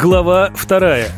Глава вторая.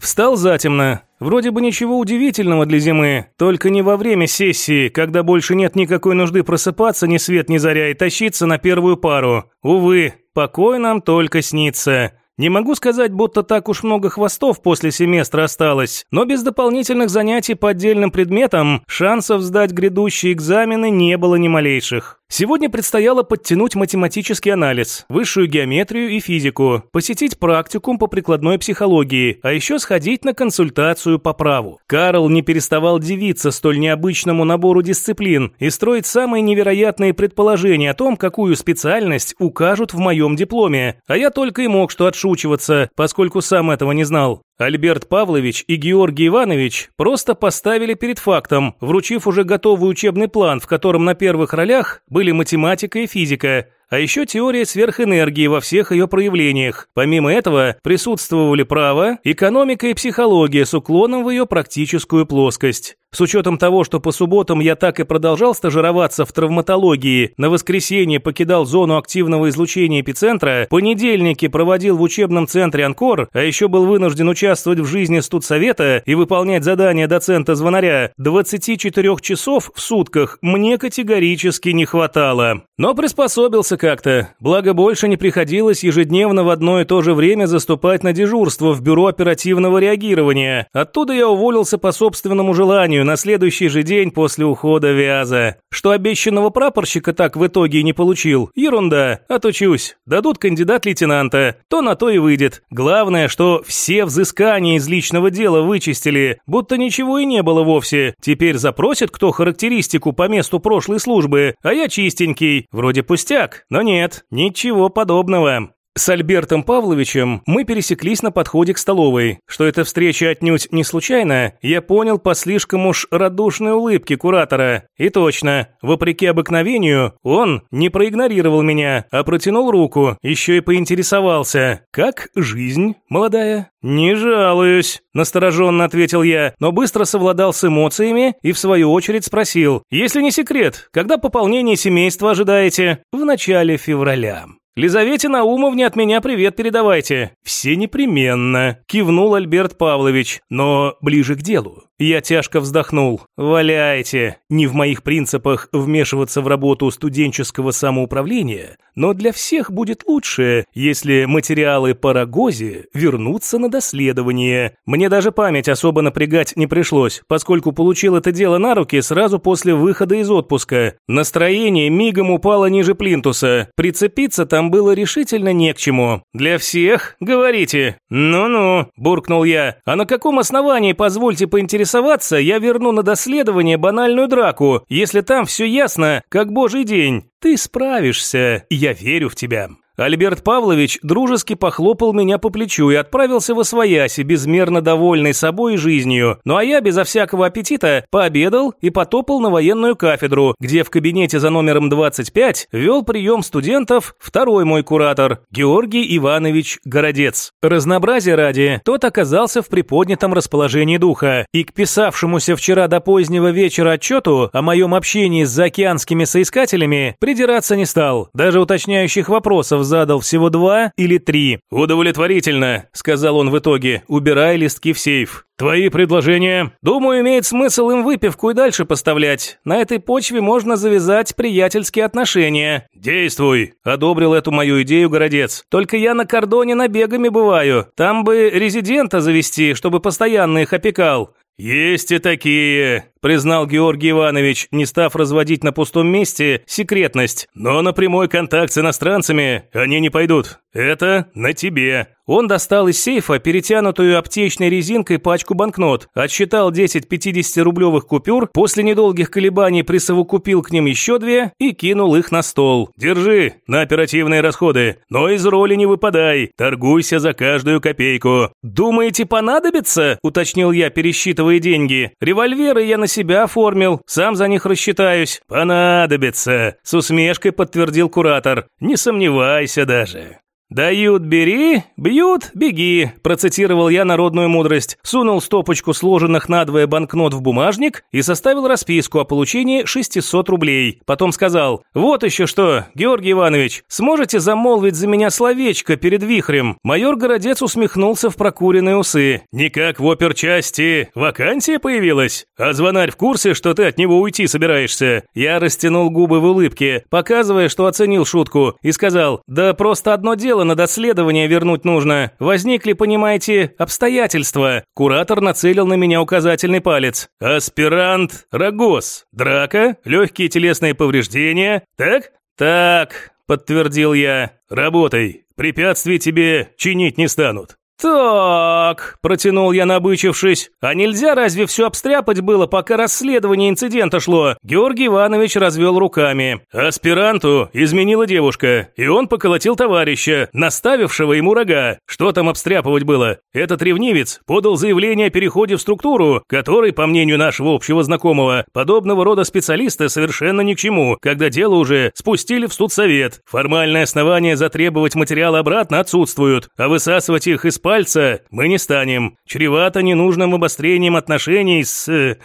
Встал затемно. Вроде бы ничего удивительного для зимы, только не во время сессии, когда больше нет никакой нужды просыпаться ни свет ни заря и тащиться на первую пару. Увы, покой нам только снится. Не могу сказать, будто так уж много хвостов после семестра осталось, но без дополнительных занятий по отдельным предметам шансов сдать грядущие экзамены не было ни малейших. Сегодня предстояло подтянуть математический анализ, высшую геометрию и физику, посетить практикум по прикладной психологии, а еще сходить на консультацию по праву. Карл не переставал дивиться столь необычному набору дисциплин и строить самые невероятные предположения о том, какую специальность укажут в моем дипломе, а я только и мог что отшучиваться, поскольку сам этого не знал. Альберт Павлович и Георгий Иванович просто поставили перед фактом, вручив уже готовый учебный план, в котором на первых ролях были математика и физика, а еще теория сверхэнергии во всех ее проявлениях. Помимо этого, присутствовали право, экономика и психология с уклоном в ее практическую плоскость. С учетом того, что по субботам я так и продолжал стажироваться в травматологии, на воскресенье покидал зону активного излучения эпицентра, понедельники проводил в учебном центре «Анкор», а еще был вынужден участвовать в жизни студсовета и выполнять задания доцента-звонаря, 24 часов в сутках мне категорически не хватало. Но приспособился как-то, благо больше не приходилось ежедневно в одно и то же время заступать на дежурство в бюро оперативного реагирования. Оттуда я уволился по собственному желанию на следующий же день после ухода Вяза. Что обещанного прапорщика так в итоге и не получил, ерунда, отучусь. Дадут кандидат лейтенанта, то на то и выйдет. Главное, что все взыскания из личного дела вычистили, будто ничего и не было вовсе. Теперь запросит кто характеристику по месту прошлой службы, а я чистенький. Вроде пустяк, но нет, ничего подобного. С Альбертом Павловичем мы пересеклись на подходе к столовой. Что эта встреча отнюдь не случайна, я понял по слишком уж радушной улыбке куратора. И точно, вопреки обыкновению, он не проигнорировал меня, а протянул руку, еще и поинтересовался. «Как жизнь, молодая?» «Не жалуюсь», – настороженно ответил я, но быстро совладал с эмоциями и в свою очередь спросил. «Если не секрет, когда пополнение семейства ожидаете?» «В начале февраля». «Лизавете Наумовне от меня привет передавайте». «Все непременно», – кивнул Альберт Павлович, но ближе к делу. Я тяжко вздохнул. «Валяйте! Не в моих принципах вмешиваться в работу студенческого самоуправления, но для всех будет лучше, если материалы по Рогозе вернутся на доследование. Мне даже память особо напрягать не пришлось, поскольку получил это дело на руки сразу после выхода из отпуска. Настроение мигом упало ниже плинтуса. Прицепиться там было решительно не к чему. «Для всех? Говорите». «Ну-ну», – буркнул я. «А на каком основании, позвольте поинтересоваться, интересоваться, я верну на доследование банальную драку, если там все ясно, как божий день. Ты справишься, я верю в тебя. Альберт Павлович дружески похлопал меня по плечу и отправился в Освояси, безмерно довольный собой и жизнью. Ну а я, безо всякого аппетита, пообедал и потопал на военную кафедру, где в кабинете за номером 25 вел прием студентов второй мой куратор, Георгий Иванович Городец. Разнообразие ради, тот оказался в приподнятом расположении духа, и к писавшемуся вчера до позднего вечера отчету о моем общении с заокеанскими соискателями придираться не стал, даже уточняющих вопросов задал всего два или три. «Удовлетворительно», – сказал он в итоге, убирая листки в сейф. «Твои предложения?» «Думаю, имеет смысл им выпивку и дальше поставлять. На этой почве можно завязать приятельские отношения». «Действуй», – одобрил эту мою идею Городец. «Только я на кордоне набегами бываю. Там бы резидента завести, чтобы постоянно их опекал. «Есть и такие», – признал Георгий Иванович, не став разводить на пустом месте секретность. «Но на прямой контакт с иностранцами они не пойдут. Это на тебе». Он достал из сейфа перетянутую аптечной резинкой пачку банкнот, отсчитал 10 50-рублевых купюр, после недолгих колебаний присовокупил к ним еще две и кинул их на стол. «Держи на оперативные расходы, но из роли не выпадай, торгуйся за каждую копейку». «Думаете, понадобится?» – уточнил я, пересчитывая деньги. «Револьверы я на себя оформил, сам за них рассчитаюсь». «Понадобится», – с усмешкой подтвердил куратор. «Не сомневайся даже». «Дают – бери, бьют – беги», – процитировал я народную мудрость, сунул стопочку сложенных надвое банкнот в бумажник и составил расписку о получении 600 рублей. Потом сказал, «Вот еще что, Георгий Иванович, сможете замолвить за меня словечко перед вихрем?» Майор Городец усмехнулся в прокуренные усы. «Никак в оперчасти вакансия появилась? А звонарь в курсе, что ты от него уйти собираешься?» Я растянул губы в улыбке, показывая, что оценил шутку, и сказал, «Да просто одно дело дело на доследование вернуть нужно. Возникли, понимаете, обстоятельства. Куратор нацелил на меня указательный палец. Аспирант Рогос. Драка, легкие телесные повреждения. Так? Так, подтвердил я. Работай. Препятствий тебе чинить не станут. «Так», – протянул я, набычившись, – «а нельзя разве все обстряпать было, пока расследование инцидента шло?» Георгий Иванович развел руками. «Аспиранту изменила девушка, и он поколотил товарища, наставившего ему рога. Что там обстряпывать было? Этот ревнивец подал заявление о переходе в структуру, который, по мнению нашего общего знакомого, подобного рода специалисты совершенно ни к чему, когда дело уже спустили в студсовет. Формальное основание затребовать материалы обратно отсутствуют, а высасывать их из пальца мы не станем. Чревато ненужным обострением отношений с, э,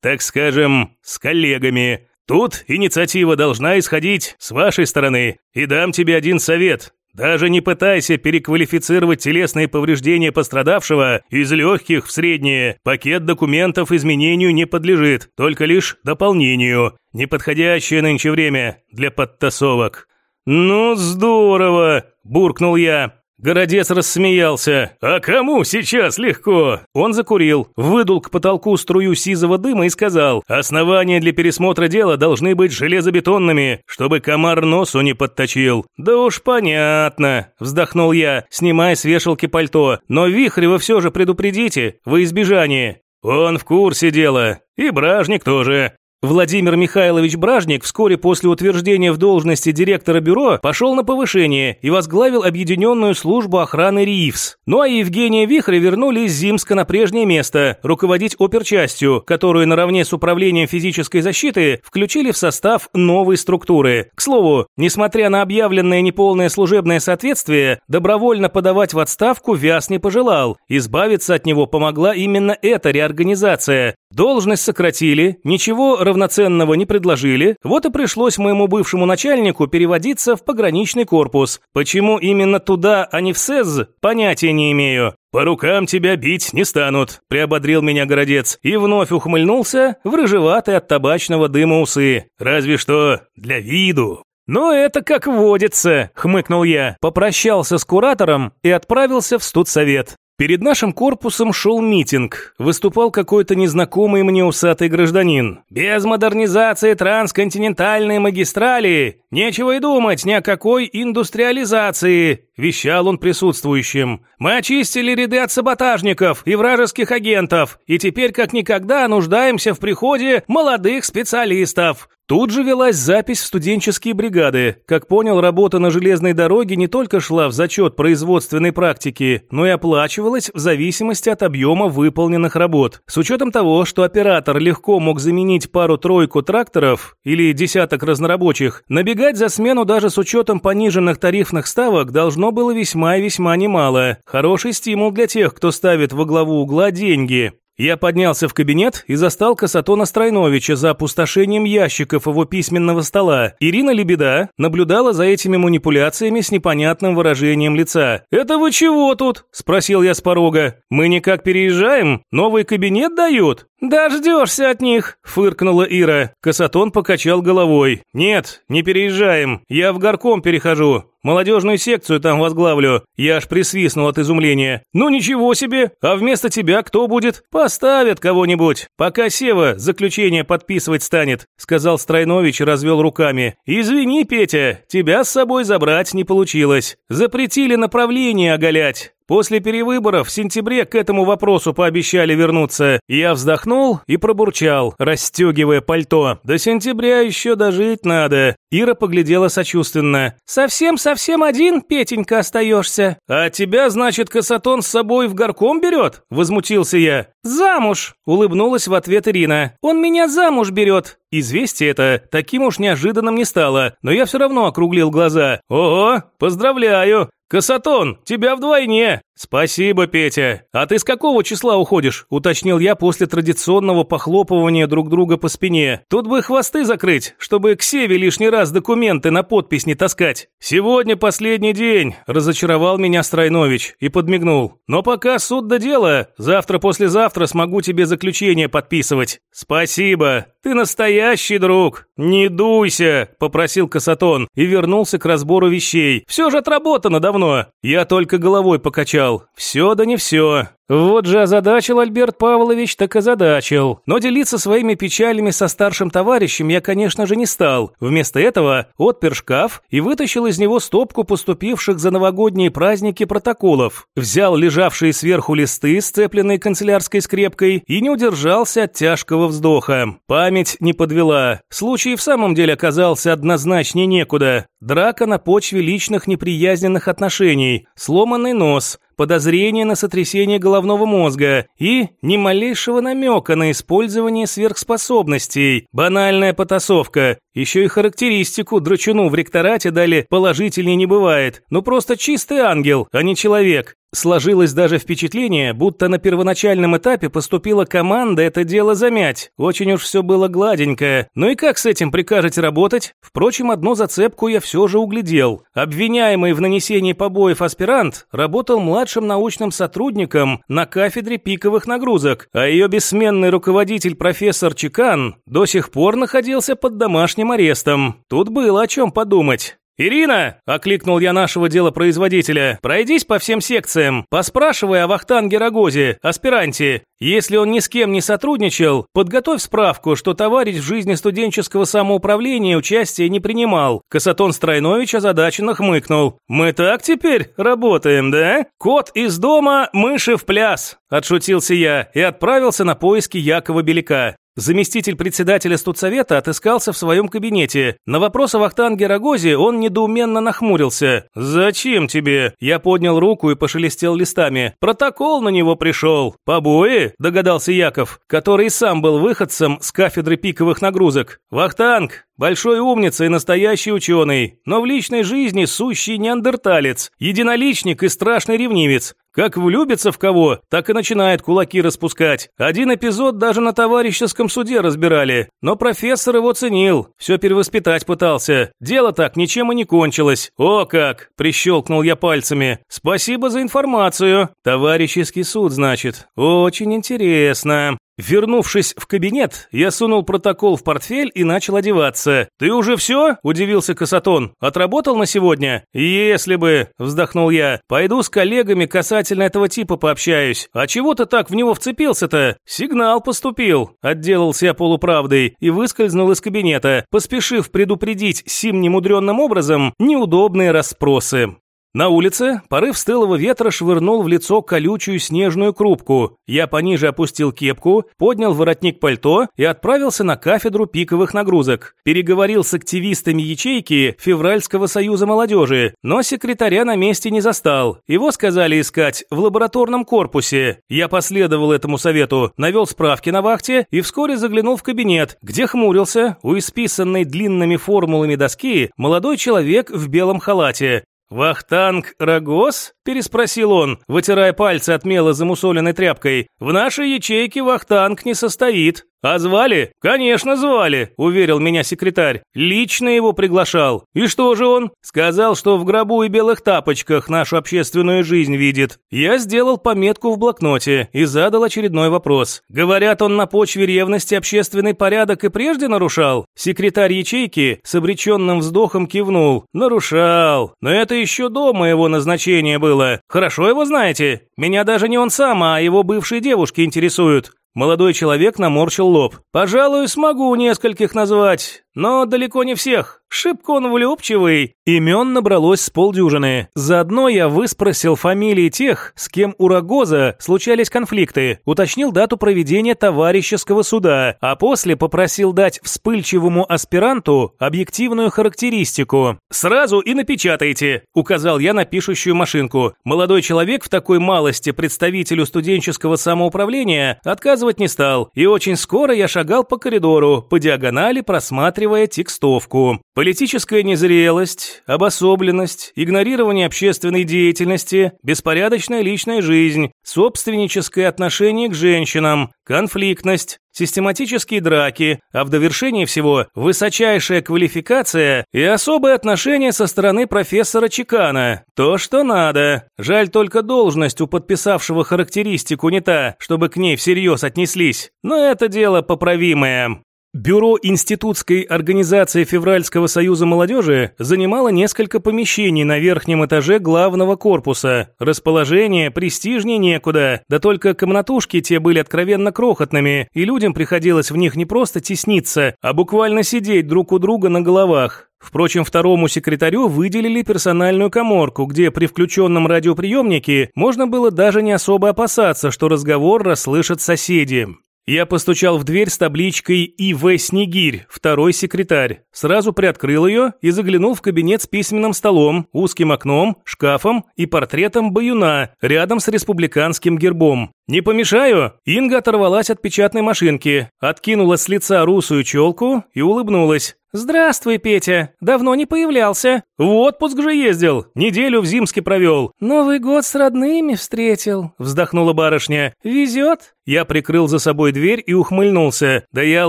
так скажем, с коллегами. Тут инициатива должна исходить с вашей стороны. И дам тебе один совет. Даже не пытайся переквалифицировать телесные повреждения пострадавшего из легких в средние. Пакет документов изменению не подлежит, только лишь дополнению. Неподходящее нынче время для подтасовок. «Ну, здорово!» – буркнул я. Городец рассмеялся. «А кому сейчас легко?» Он закурил, выдул к потолку струю сизого дыма и сказал, «Основания для пересмотра дела должны быть железобетонными, чтобы комар носу не подточил». «Да уж понятно», – вздохнул я, снимая с вешалки пальто. «Но Вихрева все же предупредите, во избежание». «Он в курсе дела. И Бражник тоже. Владимир Михайлович Бражник вскоре после утверждения в должности директора бюро пошел на повышение и возглавил объединенную службу охраны РИИФС. Ну а Евгения Вихря вернули из Зимска на прежнее место, руководить оперчастью, которую наравне с управлением физической защиты включили в состав новой структуры. К слову, несмотря на объявленное неполное служебное соответствие, добровольно подавать в отставку Вяз не пожелал. Избавиться от него помогла именно эта реорганизация. Должность сократили, ничего равноценного не предложили, вот и пришлось моему бывшему начальнику переводиться в пограничный корпус. Почему именно туда, а не в СЭЗ, понятия не имею. «По рукам тебя бить не станут», – приободрил меня городец и вновь ухмыльнулся в рыжеватые от табачного дыма усы. «Разве что для виду». «Ну, это как водится», – хмыкнул я, попрощался с куратором и отправился в студсовет. Перед нашим корпусом шел митинг. Выступал какой-то незнакомый мне усатый гражданин. «Без модернизации трансконтинентальной магистрали нечего и думать ни о какой индустриализации», – вещал он присутствующим. «Мы очистили ряды от саботажников и вражеских агентов, и теперь как никогда нуждаемся в приходе молодых специалистов. Тут же велась запись в студенческие бригады. Как понял, работа на железной дороге не только шла в зачет производственной практики, но и оплачивалась в зависимости от объема выполненных работ. С учетом того, что оператор легко мог заменить пару-тройку тракторов или десяток разнорабочих, набегать за смену даже с учетом пониженных тарифных ставок должно было весьма и весьма немало. Хороший стимул для тех, кто ставит во главу угла деньги. Я поднялся в кабинет и застал Касатона Стройновича за опустошением ящиков его письменного стола. Ирина Лебеда наблюдала за этими манипуляциями с непонятным выражением лица. «Это вы чего тут?» – спросил я с порога. «Мы никак переезжаем? Новый кабинет дают?» «Дождешься от них», – фыркнула Ира. Касатон покачал головой. «Нет, не переезжаем. Я в горком перехожу. Молодежную секцию там возглавлю. Я аж присвистнул от изумления. Ну ничего себе. А вместо тебя кто будет? Поставят кого-нибудь. Пока Сева заключение подписывать станет», – сказал Стройнович и развел руками. «Извини, Петя, тебя с собой забрать не получилось. Запретили направление оголять. После перевыборов в сентябре к этому вопросу пообещали вернуться. Я вздохнул и пробурчал, расстегивая пальто. До сентября еще дожить надо. Ира поглядела сочувственно. «Совсем-совсем один, Петенька, остаешься?» «А тебя, значит, Касатон с собой в горком берет?» Возмутился я. «Замуж!» – улыбнулась в ответ Ирина. «Он меня замуж берет!» Известие это таким уж неожиданным не стало, но я все равно округлил глаза. «Ого, поздравляю! «Касатон, тебя вдвойне!» «Спасибо, Петя. А ты с какого числа уходишь?» – уточнил я после традиционного похлопывания друг друга по спине. «Тут бы хвосты закрыть, чтобы к Севе лишний раз документы на подпись не таскать». «Сегодня последний день», – разочаровал меня Стройнович и подмигнул. «Но пока суд до дела. Завтра-послезавтра смогу тебе заключение подписывать». «Спасибо. Ты настоящий друг». «Не дуйся», – попросил Касатон и вернулся к разбору вещей. «Все же отработано давно». Я только головой покачал «все да не все». Вот же озадачил Альберт Павлович, так озадачил. Но делиться своими печалями со старшим товарищем я, конечно же, не стал. Вместо этого отпер шкаф и вытащил из него стопку поступивших за новогодние праздники протоколов. Взял лежавшие сверху листы, сцепленные канцелярской скрепкой, и не удержался от тяжкого вздоха. Память не подвела. Случай в самом деле оказался однозначнее некуда. Драка на почве личных неприязненных отношений, сломанный нос – подозрение на сотрясение головного мозга и ни малейшего намека на использование сверхспособностей. Банальная потасовка. Еще и характеристику драчуну в ректорате дали положительнее не бывает. Ну просто чистый ангел, а не человек. Сложилось даже впечатление, будто на первоначальном этапе поступила команда это дело замять. Очень уж все было гладенько. Ну и как с этим прикажете работать? Впрочем, одну зацепку я все же углядел. Обвиняемый в нанесении побоев аспирант работал младшим научным сотрудником на кафедре пиковых нагрузок, а ее бессменный руководитель профессор Чекан до сих пор находился под домашним арестом. Тут было о чем подумать. «Ирина!» – окликнул я нашего делопроизводителя. «Пройдись по всем секциям, поспрашивай о Вахтанге Рогозе, аспиранте. Если он ни с кем не сотрудничал, подготовь справку, что товарищ в жизни студенческого самоуправления участия не принимал». Касатон Стройнович озадаченно хмыкнул. «Мы так теперь работаем, да? Кот из дома, мыши в пляс!» – отшутился я и отправился на поиски Якова Беляка. Заместитель председателя студсовета отыскался в своем кабинете. На вопрос о Вахтанге Рогозе он недоуменно нахмурился. «Зачем тебе?» Я поднял руку и пошелестел листами. «Протокол на него пришел». «Побои?» – догадался Яков, который сам был выходцем с кафедры пиковых нагрузок. «Вахтанг, Большой умница и настоящий ученый, но в личной жизни сущий неандерталец, единоличник и страшный ревнивец. Как влюбится в кого, так и начинает кулаки распускать. Один эпизод даже на товарищеском суде разбирали, но профессор его ценил, все перевоспитать пытался. Дело так ничем и не кончилось. О как, прищелкнул я пальцами. Спасибо за информацию. Товарищеский суд, значит. Очень интересно. Вернувшись в кабинет, я сунул протокол в портфель и начал одеваться. «Ты уже все?» – удивился Касатон. «Отработал на сегодня?» «Если бы», – вздохнул я. «Пойду с коллегами касательно этого типа пообщаюсь. А чего ты так в него вцепился-то?» «Сигнал поступил», – отделался я полуправдой и выскользнул из кабинета, поспешив предупредить сим немудренным образом неудобные расспросы. На улице порыв стылого ветра швырнул в лицо колючую снежную крупку. Я пониже опустил кепку, поднял воротник пальто и отправился на кафедру пиковых нагрузок. Переговорил с активистами ячейки Февральского союза молодежи, но секретаря на месте не застал. Его сказали искать в лабораторном корпусе. Я последовал этому совету, навел справки на вахте и вскоре заглянул в кабинет, где хмурился у исписанной длинными формулами доски молодой человек в белом халате. «Вахтанг Рогоз?» – переспросил он, вытирая пальцы от мела замусоленной тряпкой. «В нашей ячейке Вахтанг не состоит. «А звали?» «Конечно, звали», – уверил меня секретарь. «Лично его приглашал. И что же он?» «Сказал, что в гробу и белых тапочках нашу общественную жизнь видит». Я сделал пометку в блокноте и задал очередной вопрос. «Говорят, он на почве ревности общественный порядок и прежде нарушал?» Секретарь ячейки с обреченным вздохом кивнул. «Нарушал. Но это еще до моего назначения было. Хорошо его знаете? Меня даже не он сам, а его бывшие девушки интересуют. Молодой человек наморщил лоб. «Пожалуй, смогу нескольких назвать, но далеко не всех. Шибко он влюбчивый. Имен набралось с полдюжины. Заодно я выспросил фамилии тех, с кем у Рогоза случались конфликты, уточнил дату проведения товарищеского суда, а после попросил дать вспыльчивому аспиранту объективную характеристику. «Сразу и напечатайте», – указал я на пишущую машинку. Молодой человек в такой малости представителю студенческого самоуправления отказывать не стал, и очень скоро я шагал по коридору, по диагонали просматривая просматривая текстовку. Политическая незрелость, обособленность, игнорирование общественной деятельности, беспорядочная личная жизнь, собственническое отношение к женщинам, конфликтность, систематические драки, а в довершении всего высочайшая квалификация и особое отношение со стороны профессора Чекана. То, что надо. Жаль только должность у подписавшего характеристику не та, чтобы к ней всерьез отнеслись. Но это дело поправимое. Бюро Институтской организации Февральского союза молодежи занимало несколько помещений на верхнем этаже главного корпуса. Расположение престижнее некуда, да только комнатушки те были откровенно крохотными, и людям приходилось в них не просто тесниться, а буквально сидеть друг у друга на головах. Впрочем, второму секретарю выделили персональную коморку, где при включенном радиоприемнике можно было даже не особо опасаться, что разговор расслышат соседи. Я постучал в дверь с табличкой «И.В. Снегирь, второй секретарь». Сразу приоткрыл ее и заглянул в кабинет с письменным столом, узким окном, шкафом и портретом баюна рядом с республиканским гербом. «Не помешаю?» Инга оторвалась от печатной машинки, откинула с лица русую челку и улыбнулась. «Здравствуй, Петя. Давно не появлялся. В отпуск же ездил. Неделю в Зимске провел. Новый год с родными встретил», – вздохнула барышня. «Везет?» Я прикрыл за собой дверь и ухмыльнулся. «Да я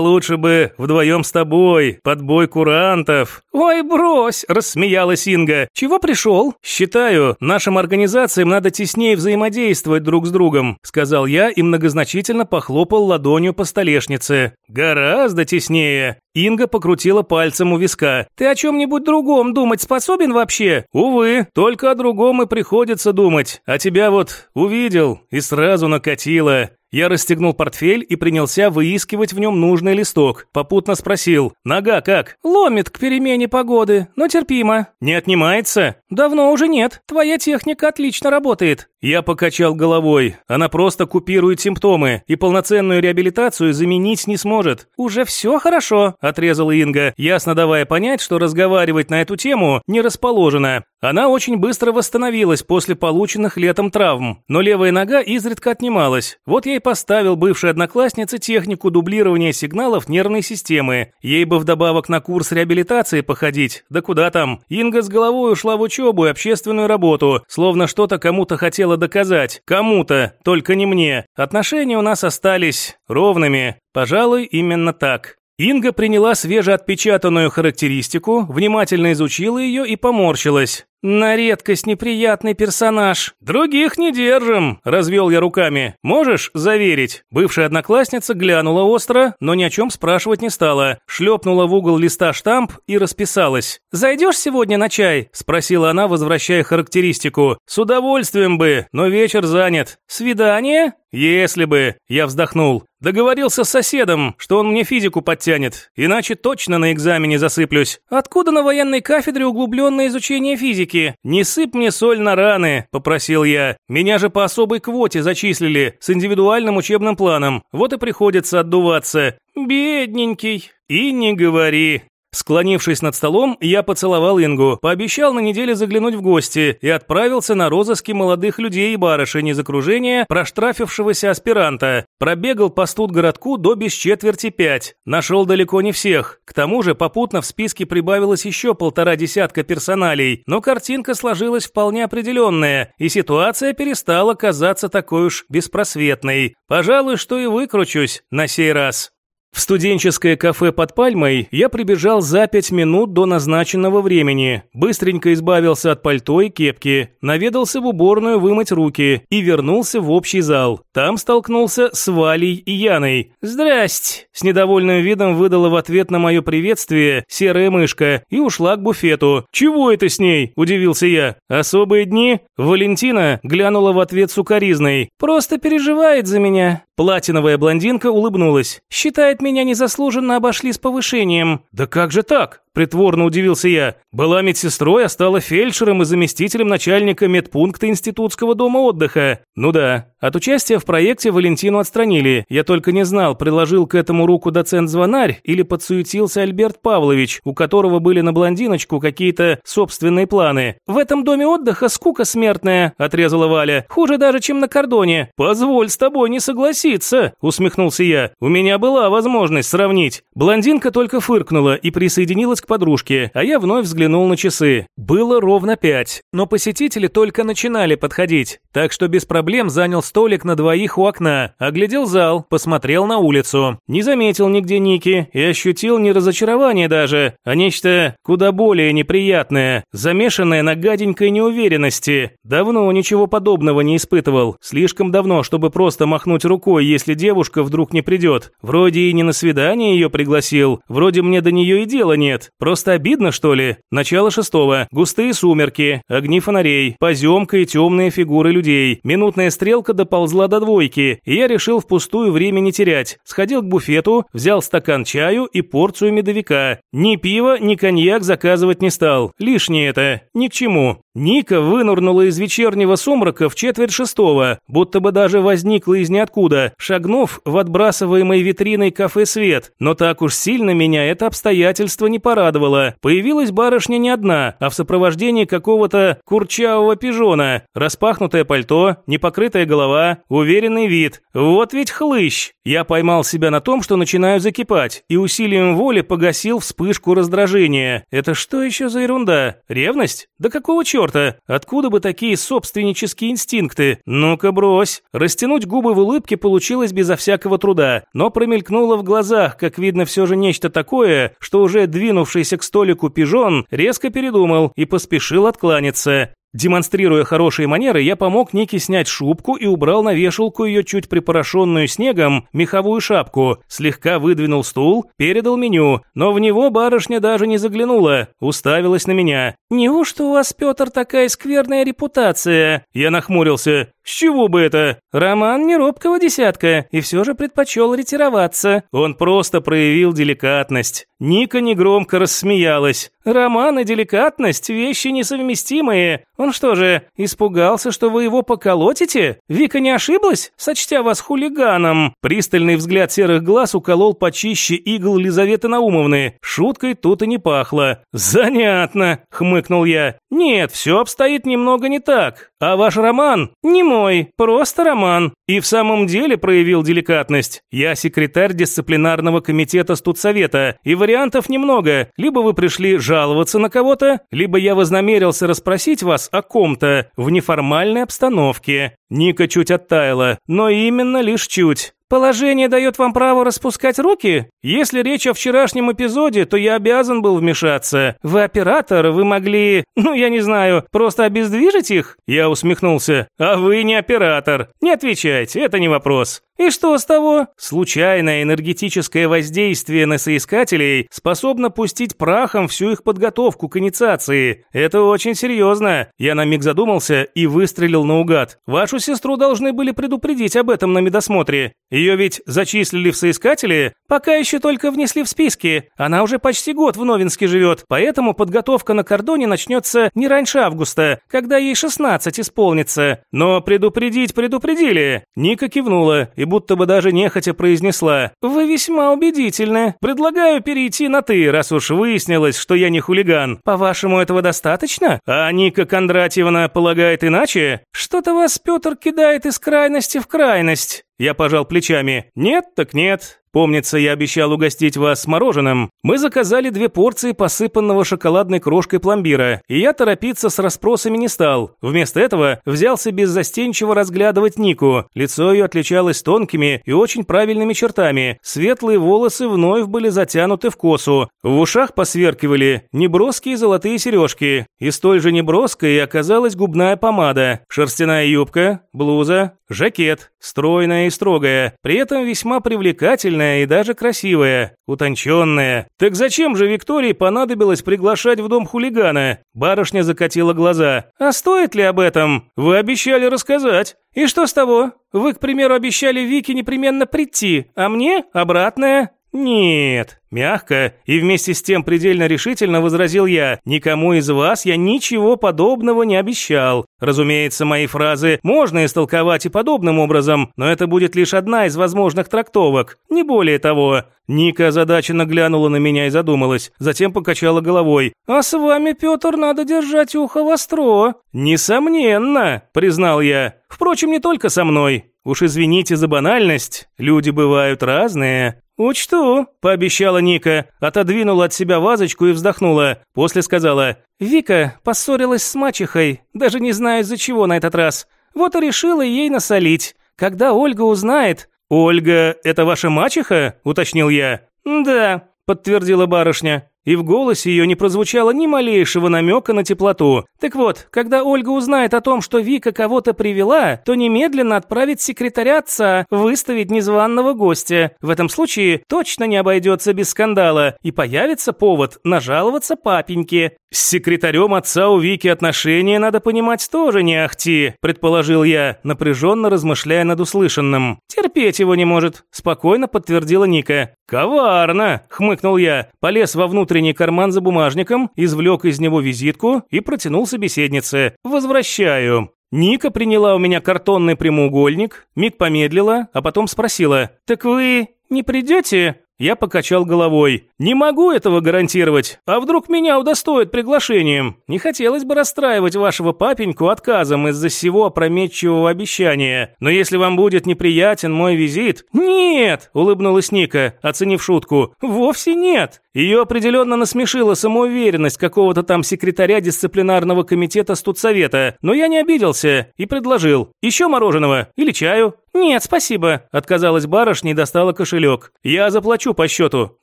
лучше бы вдвоем с тобой, под бой курантов». «Ой, брось!» – рассмеялась Инга. «Чего пришел?» «Считаю, нашим организациям надо теснее взаимодействовать друг с другом», – сказал я и многозначительно похлопал ладонью по столешнице. «Гораздо теснее». Инга покрутила пальцем у виска. «Ты о чем-нибудь другом думать способен вообще?» «Увы, только о другом и приходится думать. А тебя вот увидел и сразу накатило. Я расстегнул портфель и принялся выискивать в нем нужный листок. Попутно спросил, нога как? Ломит к перемене погоды, но терпимо. Не отнимается? Давно уже нет. Твоя техника отлично работает. Я покачал головой. Она просто купирует симптомы и полноценную реабилитацию заменить не сможет. Уже все хорошо, отрезала Инга, ясно давая понять, что разговаривать на эту тему не расположена. Она очень быстро восстановилась после полученных летом травм, но левая нога изредка отнималась. Вот я и поставил бывшей однокласснице технику дублирования сигналов нервной системы. Ей бы вдобавок на курс реабилитации походить. Да куда там? Инга с головой ушла в учебу и общественную работу, словно что-то кому-то хотела доказать. Кому-то, только не мне. Отношения у нас остались ровными. Пожалуй, именно так. Инга приняла свежеотпечатанную характеристику, внимательно изучила ее и поморщилась. «На редкость неприятный персонаж. Других не держим», – развел я руками. «Можешь заверить?» Бывшая одноклассница глянула остро, но ни о чем спрашивать не стала. Шлепнула в угол листа штамп и расписалась. «Зайдешь сегодня на чай?» – спросила она, возвращая характеристику. «С удовольствием бы, но вечер занят». «Свидание?» «Если бы», – я вздохнул. Договорился с соседом, что он мне физику подтянет, иначе точно на экзамене засыплюсь. Откуда на военной кафедре углубленное изучение физики? Не сыпь мне соль на раны», – попросил я. «Меня же по особой квоте зачислили, с индивидуальным учебным планом. Вот и приходится отдуваться. Бедненький. И не говори. Склонившись над столом, я поцеловал Ингу, пообещал на неделе заглянуть в гости и отправился на розыски молодых людей и барышень из окружения проштрафившегося аспиранта. Пробегал по студгородку до без четверти пять. Нашел далеко не всех. К тому же попутно в списке прибавилось еще полтора десятка персоналей, но картинка сложилась вполне определенная, и ситуация перестала казаться такой уж беспросветной. Пожалуй, что и выкручусь на сей раз. В студенческое кафе под Пальмой я прибежал за пять минут до назначенного времени, быстренько избавился от пальто и кепки, наведался в уборную вымыть руки и вернулся в общий зал. Там столкнулся с Валей и Яной. «Здрасте!» С недовольным видом выдала в ответ на мое приветствие серая мышка и ушла к буфету. «Чего это с ней?» – удивился я. «Особые дни?» Валентина глянула в ответ сукоризной. «Просто переживает за меня». Платиновая блондинка улыбнулась. «Считает, меня незаслуженно обошли с повышением». «Да как же так?» Притворно удивился я. Была медсестрой, а стала фельдшером и заместителем начальника медпункта Институтского дома отдыха. Ну да. От участия в проекте Валентину отстранили. Я только не знал, приложил к этому руку доцент Звонарь или подсуетился Альберт Павлович, у которого были на блондиночку какие-то собственные планы. В этом доме отдыха скука смертная, отрезала Валя. Хуже даже, чем на кордоне. Позволь с тобой не согласиться, усмехнулся я. У меня была возможность сравнить. Блондинка только фыркнула и присоединилась к подружке, а я вновь взглянул на часы. Было ровно пять, но посетители только начинали подходить, так что без проблем занял столик на двоих у окна, оглядел зал, посмотрел на улицу. Не заметил нигде Ники и ощутил не разочарование даже, а нечто куда более неприятное, замешанное на гаденькой неуверенности. Давно ничего подобного не испытывал, слишком давно, чтобы просто махнуть рукой, если девушка вдруг не придет. Вроде и не на свидание ее пригласил, вроде мне до нее и дела нет. Просто обидно, что ли? Начало шестого. Густые сумерки, огни фонарей, поземка и темные фигуры людей. Минутная стрелка доползла до двойки, и я решил впустую время не терять. Сходил к буфету, взял стакан чаю и порцию медовика. Ни пива, ни коньяк заказывать не стал. Лишнее это. Ни к чему. Ника вынурнула из вечернего сумрака в четверть шестого, будто бы даже возникла из ниоткуда, шагнув в отбрасываемой витриной кафе свет. Но так уж сильно меня это обстоятельство не порадовало. Появилась барышня не одна, а в сопровождении какого-то курчавого пижона. Распахнутое пальто, непокрытая голова, уверенный вид. Вот ведь хлыщ. Я поймал себя на том, что начинаю закипать, и усилием воли погасил вспышку раздражения. Это что еще за ерунда? Ревность? Да какого черта? Черта? Откуда бы такие собственнические инстинкты? Ну-ка брось. Растянуть губы в улыбке получилось безо всякого труда, но промелькнуло в глазах, как видно все же нечто такое, что уже двинувшийся к столику пижон резко передумал и поспешил откланяться. Демонстрируя хорошие манеры, я помог Нике снять шубку и убрал на вешалку ее чуть припорошенную снегом меховую шапку, слегка выдвинул стул, передал меню, но в него барышня даже не заглянула, уставилась на меня. «Неужто у вас, Петр, такая скверная репутация?» Я нахмурился. «С чего бы это?» «Роман не робкого десятка, и все же предпочел ретироваться. Он просто проявил деликатность». Ника негромко рассмеялась. «Роман и деликатность – вещи несовместимые. Он что же, испугался, что вы его поколотите? Вика не ошиблась, сочтя вас хулиганом?» Пристальный взгляд серых глаз уколол почище игл Лизаветы Наумовны. Шуткой тут и не пахло. «Занятно», – хмыкнул я. «Нет, все обстоит немного не так. А ваш роман не мой, просто роман. И в самом деле проявил деликатность. Я секретарь дисциплинарного комитета студсовета, и вариантов немного. Либо вы пришли жаловаться на кого-то, либо я вознамерился расспросить вас о ком-то в неформальной обстановке. Ника чуть оттаяла, но именно лишь чуть. Положение дает вам право распускать руки? Если речь о вчерашнем эпизоде, то я обязан был вмешаться. Вы оператор, вы могли, ну я не знаю, просто обездвижить их? Я усмехнулся. А вы не оператор. Не отвечайте, это не вопрос. И что с того? Случайное энергетическое воздействие на соискателей способно пустить прахом всю их подготовку к инициации. Это очень серьезно. Я на миг задумался и выстрелил наугад. Вашу сестру должны были предупредить об этом на медосмотре. Ее ведь зачислили в соискатели, пока еще только внесли в списки. Она уже почти год в Новинске живет, поэтому подготовка на кордоне начнется не раньше августа, когда ей 16 исполнится. Но предупредить предупредили. Ника кивнула и будто бы даже нехотя произнесла. «Вы весьма убедительны. Предлагаю перейти на «ты», раз уж выяснилось, что я не хулиган. По-вашему, этого достаточно? А Ника Кондратьевна полагает иначе? Что-то вас Петр кидает из крайности в крайность». Я пожал плечами. «Нет, так нет. Помнится, я обещал угостить вас мороженым. Мы заказали две порции посыпанного шоколадной крошкой пломбира, и я торопиться с расспросами не стал. Вместо этого взялся беззастенчиво разглядывать Нику. Лицо ее отличалось тонкими и очень правильными чертами. Светлые волосы вновь были затянуты в косу. В ушах посверкивали неброские золотые сережки. И столь же неброской оказалась губная помада, шерстяная юбка, блуза, жакет, стройная и строгая, при этом весьма привлекательная сексуальная и даже красивая, утонченная. Так зачем же Виктории понадобилось приглашать в дом хулигана? Барышня закатила глаза. А стоит ли об этом? Вы обещали рассказать. И что с того? Вы, к примеру, обещали Вике непременно прийти, а мне обратное. Нет, мягко и вместе с тем предельно решительно возразил я. Никому из вас я ничего подобного не обещал. Разумеется, мои фразы можно истолковать и подобным образом, но это будет лишь одна из возможных трактовок, не более того. Ника озадаченно глянула на меня и задумалась, затем покачала головой. «А с вами, Петр, надо держать ухо востро». «Несомненно», — признал я. «Впрочем, не только со мной. Уж извините за банальность, люди бывают разные. «Учту», – пообещала Ника, отодвинула от себя вазочку и вздохнула. После сказала, «Вика поссорилась с мачехой, даже не знаю из-за чего на этот раз. Вот и решила ей насолить. Когда Ольга узнает...» «Ольга – это ваша мачеха?» – уточнил я. «Да», – подтвердила барышня и в голосе ее не прозвучало ни малейшего намека на теплоту. Так вот, когда Ольга узнает о том, что Вика кого-то привела, то немедленно отправит секретаря отца выставить незваного гостя. В этом случае точно не обойдется без скандала, и появится повод нажаловаться папеньке. С секретарем отца у Вики отношения, надо понимать, тоже не ахти, предположил я, напряженно размышляя над услышанным. Терпеть его не может, спокойно подтвердила Ника. Коварно, хмыкнул я, полез вовнутрь внутренний карман за бумажником, извлек из него визитку и протянул собеседнице. «Возвращаю». Ника приняла у меня картонный прямоугольник, миг помедлила, а потом спросила, «Так вы не придете?» Я покачал головой. «Не могу этого гарантировать. А вдруг меня удостоят приглашением? Не хотелось бы расстраивать вашего папеньку отказом из-за всего опрометчивого обещания. Но если вам будет неприятен мой визит...» «Нет!» – улыбнулась Ника, оценив шутку. «Вовсе нет. Ее определенно насмешила самоуверенность какого-то там секретаря дисциплинарного комитета студсовета, но я не обиделся и предложил. Еще мороженого или чаю? «Нет, спасибо», – отказалась барышня и достала кошелек. «Я заплачу по счету».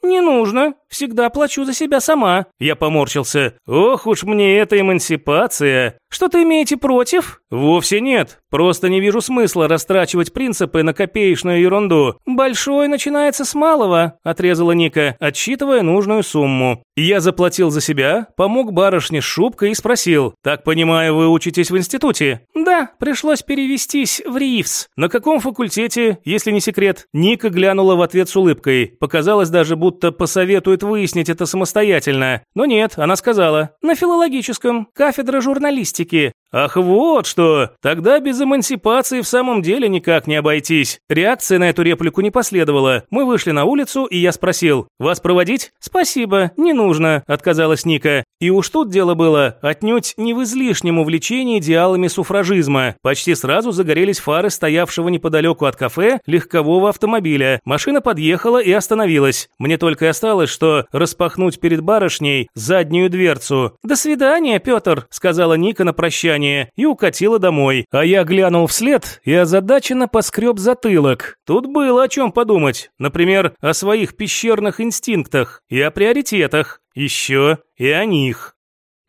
«Не нужно. Всегда плачу за себя сама». Я поморщился. «Ох уж мне эта эмансипация». «Что-то имеете против?» «Вовсе нет. Просто не вижу смысла растрачивать принципы на копеечную ерунду». «Большой начинается с малого», – отрезала Ника, отсчитывая нужную сумму. Я заплатил за себя, помог барышне с шубкой и спросил. «Так понимаю, вы учитесь в институте?» «Да, пришлось перевестись в РИФС». «На каком факультете, если не секрет?» Ника глянула в ответ с улыбкой. Показалось даже, будто посоветует выяснить это самостоятельно. Но нет, она сказала. «На филологическом, кафедра журналистики». «Ах, вот что! Тогда без эмансипации в самом деле никак не обойтись». Реакция на эту реплику не последовала. Мы вышли на улицу, и я спросил, «Вас проводить?» «Спасибо, не нужно», – отказалась Ника. И уж тут дело было отнюдь не в излишнем увлечении идеалами суфражизма. Почти сразу загорелись фары стоявшего неподалеку от кафе легкового автомобиля. Машина подъехала и остановилась. Мне только и осталось, что распахнуть перед барышней заднюю дверцу. «До свидания, Петр», – сказала Ника на прощание прощание и укатила домой. А я глянул вслед и озадаченно поскреб затылок. Тут было о чем подумать. Например, о своих пещерных инстинктах и о приоритетах. Еще и о них.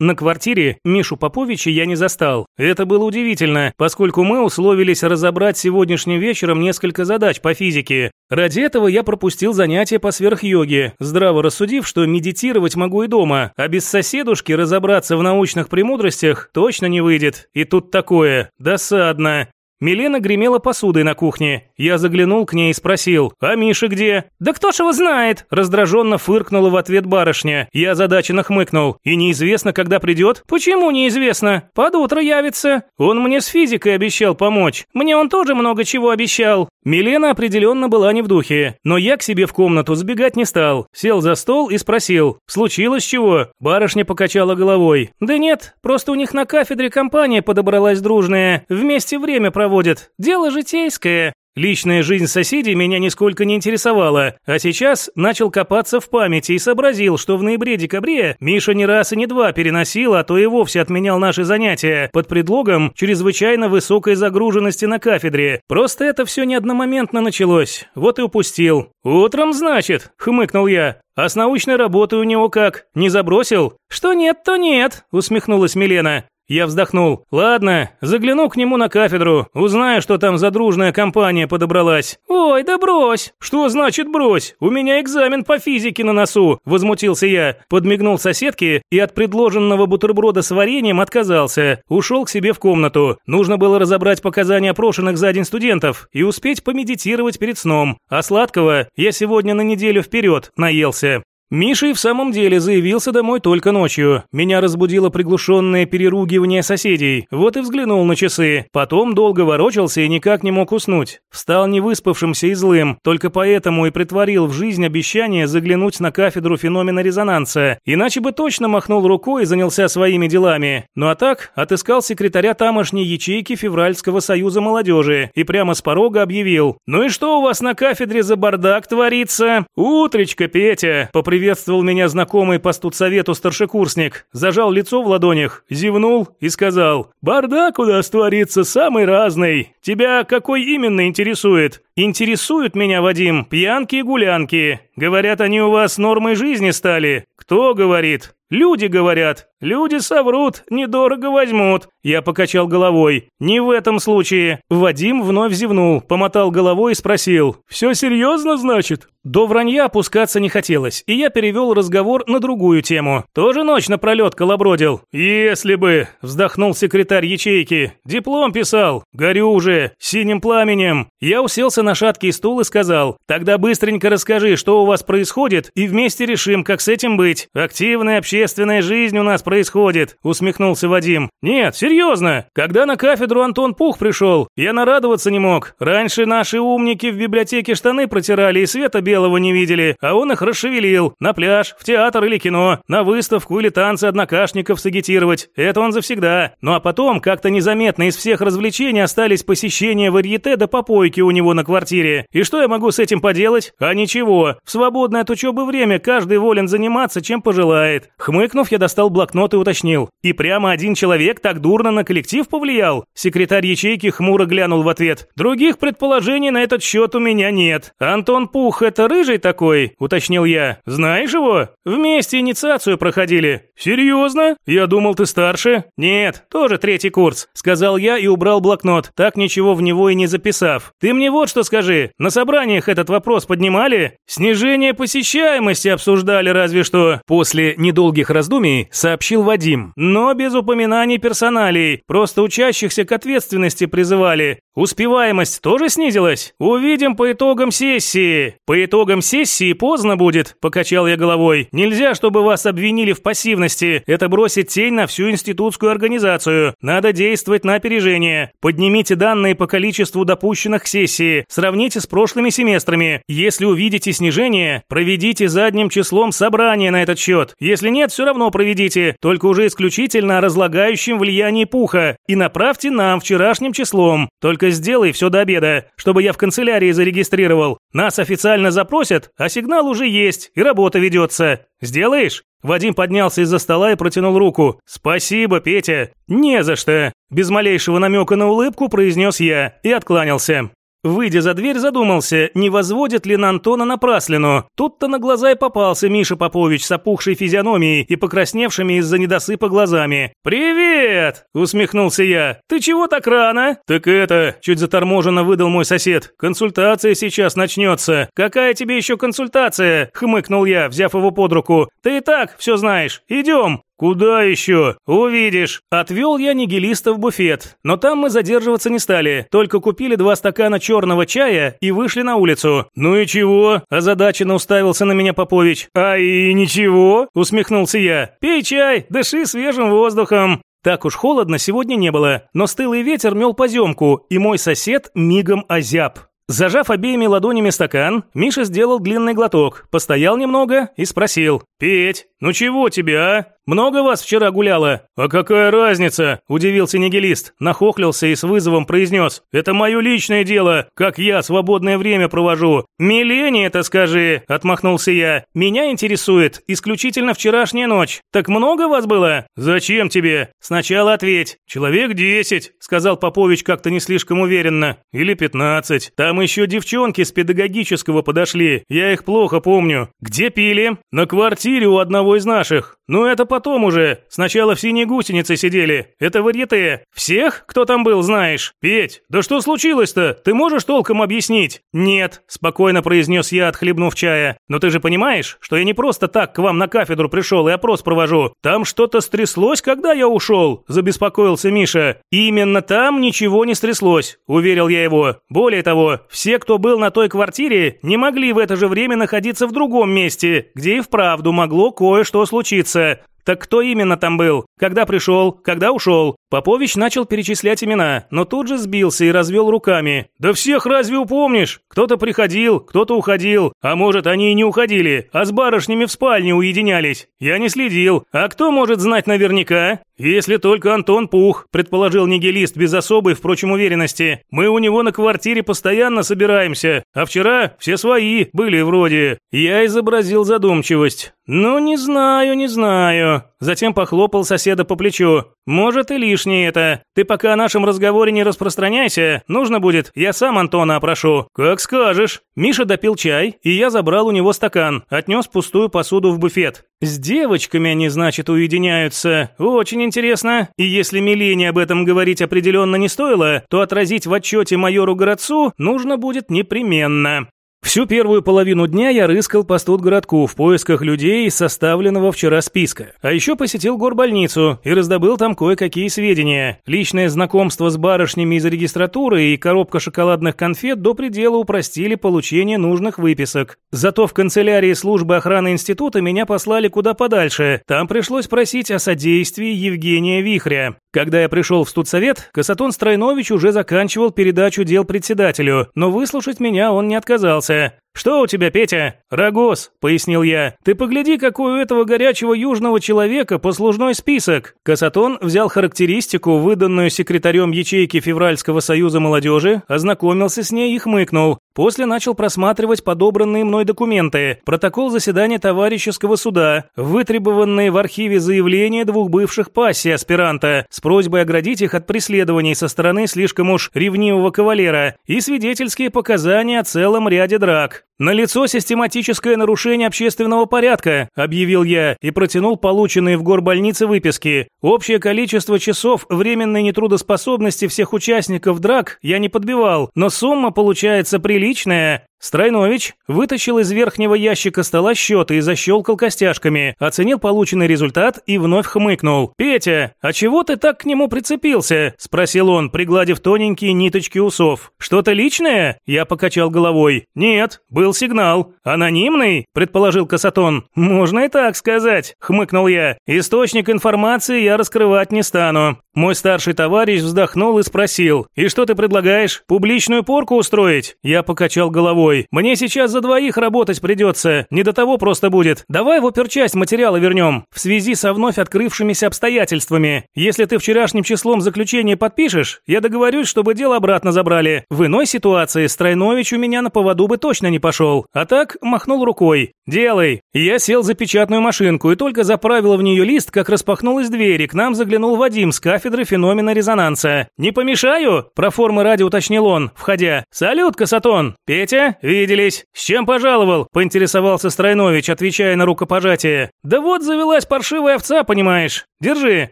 На квартире Мишу Поповича я не застал. Это было удивительно, поскольку мы условились разобрать сегодняшним вечером несколько задач по физике. Ради этого я пропустил занятия по сверхйоге, здраво рассудив, что медитировать могу и дома, а без соседушки разобраться в научных премудростях точно не выйдет. И тут такое, досадно. Милена гремела посудой на кухне. Я заглянул к ней и спросил, «А Миша где?» «Да кто ж его знает?» Раздраженно фыркнула в ответ барышня. Я озадаченно хмыкнул. «И неизвестно, когда придет?» «Почему неизвестно? Под утро явится. Он мне с физикой обещал помочь. Мне он тоже много чего обещал». Милена определенно была не в духе, но я к себе в комнату сбегать не стал. Сел за стол и спросил, «Случилось чего?» Барышня покачала головой. «Да нет, просто у них на кафедре компания подобралась дружная. Вместе время проводят проводят. Дело житейское. Личная жизнь соседей меня нисколько не интересовала, а сейчас начал копаться в памяти и сообразил, что в ноябре-декабре Миша не раз и не два переносил, а то и вовсе отменял наши занятия под предлогом чрезвычайно высокой загруженности на кафедре. Просто это все не одномоментно началось, вот и упустил. «Утром, значит?» – хмыкнул я. «А с научной работой у него как? Не забросил?» «Что нет, то нет», – усмехнулась Милена. Я вздохнул. Ладно, загляну к нему на кафедру, узнаю, что там за дружная компания подобралась. Ой, да брось. Что значит брось? У меня экзамен по физике на носу, возмутился я. Подмигнул соседке и от предложенного бутерброда с вареньем отказался. Ушел к себе в комнату. Нужно было разобрать показания опрошенных за день студентов и успеть помедитировать перед сном. А сладкого я сегодня на неделю вперед наелся. Миша и в самом деле заявился домой только ночью. Меня разбудило приглушенное переругивание соседей. Вот и взглянул на часы. Потом долго ворочался и никак не мог уснуть. Встал невыспавшимся и злым. Только поэтому и притворил в жизнь обещание заглянуть на кафедру феномена резонанса. Иначе бы точно махнул рукой и занялся своими делами. Ну а так, отыскал секретаря тамошней ячейки Февральского союза молодежи и прямо с порога объявил. «Ну и что у вас на кафедре за бардак творится?» «Утречка, Петя!» Поприветствовал Приветствовал меня знакомый по студсовету старшекурсник, зажал лицо в ладонях, зевнул и сказал, «Бардак у нас творится самый разный. Тебя какой именно интересует?» «Интересуют меня, Вадим, пьянки и гулянки. Говорят, они у вас нормой жизни стали. Кто говорит?» Люди говорят, люди соврут, недорого возьмут. Я покачал головой. Не в этом случае. Вадим вновь зевнул, помотал головой и спросил. Все серьезно, значит? До вранья опускаться не хотелось, и я перевел разговор на другую тему. Тоже ночь напролет колобродил. Если бы, вздохнул секретарь ячейки. Диплом писал. Горю уже, синим пламенем. Я уселся на шаткий стул и сказал. Тогда быстренько расскажи, что у вас происходит, и вместе решим, как с этим быть. Активное общение общественная жизнь у нас происходит», – усмехнулся Вадим. «Нет, серьезно. Когда на кафедру Антон Пух пришел, я нарадоваться не мог. Раньше наши умники в библиотеке штаны протирали и света белого не видели, а он их расшевелил. На пляж, в театр или кино, на выставку или танцы однокашников сагитировать. Это он завсегда. Ну а потом как-то незаметно из всех развлечений остались посещения варьете до попойки у него на квартире. И что я могу с этим поделать? А ничего. В свободное от учебы время каждый волен заниматься, чем пожелает. Хмыкнув, я достал блокнот и уточнил. «И прямо один человек так дурно на коллектив повлиял?» Секретарь ячейки хмуро глянул в ответ. «Других предположений на этот счет у меня нет. Антон Пух – это рыжий такой?» – уточнил я. «Знаешь его? Вместе инициацию проходили». «Серьезно? Я думал, ты старше?» «Нет, тоже третий курс», – сказал я и убрал блокнот, так ничего в него и не записав. «Ты мне вот что скажи. На собраниях этот вопрос поднимали? Снижение посещаемости обсуждали разве что». После недолгих долгих раздумий сообщил Вадим, но без упоминаний персоналей, просто учащихся к ответственности призывали. Успеваемость тоже снизилась? Увидим по итогам сессии. По итогам сессии поздно будет, покачал я головой. Нельзя, чтобы вас обвинили в пассивности. Это бросит тень на всю институтскую организацию. Надо действовать на опережение. Поднимите данные по количеству допущенных к сессии. Сравните с прошлыми семестрами. Если увидите снижение, проведите задним числом собрание на этот счет. Если нет, все равно проведите, только уже исключительно о разлагающем влиянии пуха. И направьте нам вчерашним числом. Только сделай все до обеда, чтобы я в канцелярии зарегистрировал. Нас официально запросят, а сигнал уже есть, и работа ведется. Сделаешь?» Вадим поднялся из-за стола и протянул руку. «Спасибо, Петя». «Не за что». Без малейшего намека на улыбку произнес я и откланялся. Выйдя за дверь, задумался, не возводит ли на Антона напраслину. Тут-то на глаза и попался Миша Попович с опухшей физиономией и покрасневшими из-за недосыпа глазами. «Привет!» – усмехнулся я. «Ты чего так рано?» «Так это...» – чуть заторможенно выдал мой сосед. «Консультация сейчас начнется». «Какая тебе еще консультация?» – хмыкнул я, взяв его под руку. «Ты и так все знаешь. Идем». «Куда еще? Увидишь!» Отвел я нигилиста в буфет. Но там мы задерживаться не стали, только купили два стакана черного чая и вышли на улицу. «Ну и чего?» – озадаченно уставился на меня Попович. «А и ничего?» – усмехнулся я. «Пей чай, дыши свежим воздухом». Так уж холодно сегодня не было, но стылый ветер мел поземку, и мой сосед мигом озяб. Зажав обеими ладонями стакан, Миша сделал длинный глоток, постоял немного и спросил. «Петь, ну чего тебе, а? Много вас вчера гуляло?» «А какая разница?» – удивился нигилист, нахохлился и с вызовом произнес. «Это мое личное дело, как я свободное время провожу». «Милене это скажи», – отмахнулся я. «Меня интересует исключительно вчерашняя ночь. Так много вас было?» «Зачем тебе?» «Сначала ответь». «Человек десять», – сказал Попович как-то не слишком уверенно. «Или пятнадцать. Там еще девчонки с педагогического подошли. Я их плохо помню. Где пили?» «На квартире у одного из наших. Ну это потом уже. Сначала в синей гусенице сидели. Это варьете. Всех, кто там был, знаешь? Петь, да что случилось-то? Ты можешь толком объяснить? Нет, спокойно произнес я, отхлебнув чая. Но ты же понимаешь, что я не просто так к вам на кафедру пришел и опрос провожу. Там что-то стряслось, когда я ушел, забеспокоился Миша. Именно там ничего не стряслось, уверил я его. Более того, все, кто был на той квартире, не могли в это же время находиться в другом месте, где и вправду могло кое-что случиться. Так кто именно там был? Когда пришел? Когда ушел? Попович начал перечислять имена, но тут же сбился и развел руками. «Да всех разве упомнишь? Кто-то приходил, кто-то уходил. А может, они и не уходили, а с барышнями в спальне уединялись. Я не следил. А кто может знать наверняка? Если только Антон Пух», предположил нигилист без особой, впрочем, уверенности. «Мы у него на квартире постоянно собираемся, а вчера все свои были вроде». Я изобразил задумчивость. «Ну, не знаю, не знаю». Затем похлопал соседа по плечу. «Может, и лишнее это. Ты пока о нашем разговоре не распространяйся. Нужно будет, я сам Антона опрошу». «Как скажешь». Миша допил чай, и я забрал у него стакан, отнес пустую посуду в буфет. «С девочками они, значит, уединяются. Очень интересно. И если Милене об этом говорить определенно не стоило, то отразить в отчете майору Городцу нужно будет непременно». Всю первую половину дня я рыскал по студгородку в поисках людей из составленного вчера списка. А еще посетил горбольницу и раздобыл там кое-какие сведения. Личное знакомство с барышнями из регистратуры и коробка шоколадных конфет до предела упростили получение нужных выписок. Зато в канцелярии службы охраны института меня послали куда подальше. Там пришлось просить о содействии Евгения Вихря. Когда я пришел в студсовет, Касатон Стройнович уже заканчивал передачу дел председателю, но выслушать меня он не отказался. конце «Что у тебя, Петя?» «Рогоз», — пояснил я. «Ты погляди, какой у этого горячего южного человека послужной список». Касатон взял характеристику, выданную секретарем ячейки Февральского союза молодежи, ознакомился с ней и хмыкнул. После начал просматривать подобранные мной документы. Протокол заседания товарищеского суда, вытребованные в архиве заявления двух бывших пассий аспиранта с просьбой оградить их от преследований со стороны слишком уж ревнивого кавалера и свидетельские показания о целом ряде драк. «Налицо систематическое нарушение общественного порядка», – объявил я и протянул полученные в горбольнице выписки. Общее количество часов временной нетрудоспособности всех участников драк я не подбивал, но сумма получается приличная. Стройнович вытащил из верхнего ящика стола счеты и защелкал костяшками, оценил полученный результат и вновь хмыкнул. «Петя, а чего ты так к нему прицепился?» – спросил он, пригладив тоненькие ниточки усов. «Что-то личное?» – я покачал головой. «Нет, был сигнал. Анонимный?» – предположил Касатон. «Можно и так сказать», – хмыкнул я. «Источник информации я раскрывать не стану». Мой старший товарищ вздохнул и спросил. «И что ты предлагаешь? Публичную порку устроить?» Я покачал головой. «Мне сейчас за двоих работать придется. Не до того просто будет. Давай в оперчасть материала вернем. В связи со вновь открывшимися обстоятельствами. Если ты вчерашним числом заключение подпишешь, я договорюсь, чтобы дело обратно забрали. В иной ситуации Стройнович у меня на поводу бы точно не пошел. А так махнул рукой. «Делай». Я сел за печатную машинку и только заправил в нее лист, как распахнулась дверь, и к нам заглянул Вадим с кафедры феномена резонанса. «Не помешаю?» – про формы ради уточнил он, входя. «Салют, Касатон!» «Петя, виделись. С чем пожаловал?» – поинтересовался Стройнович, отвечая на рукопожатие. «Да вот завелась паршивая овца, понимаешь. Держи».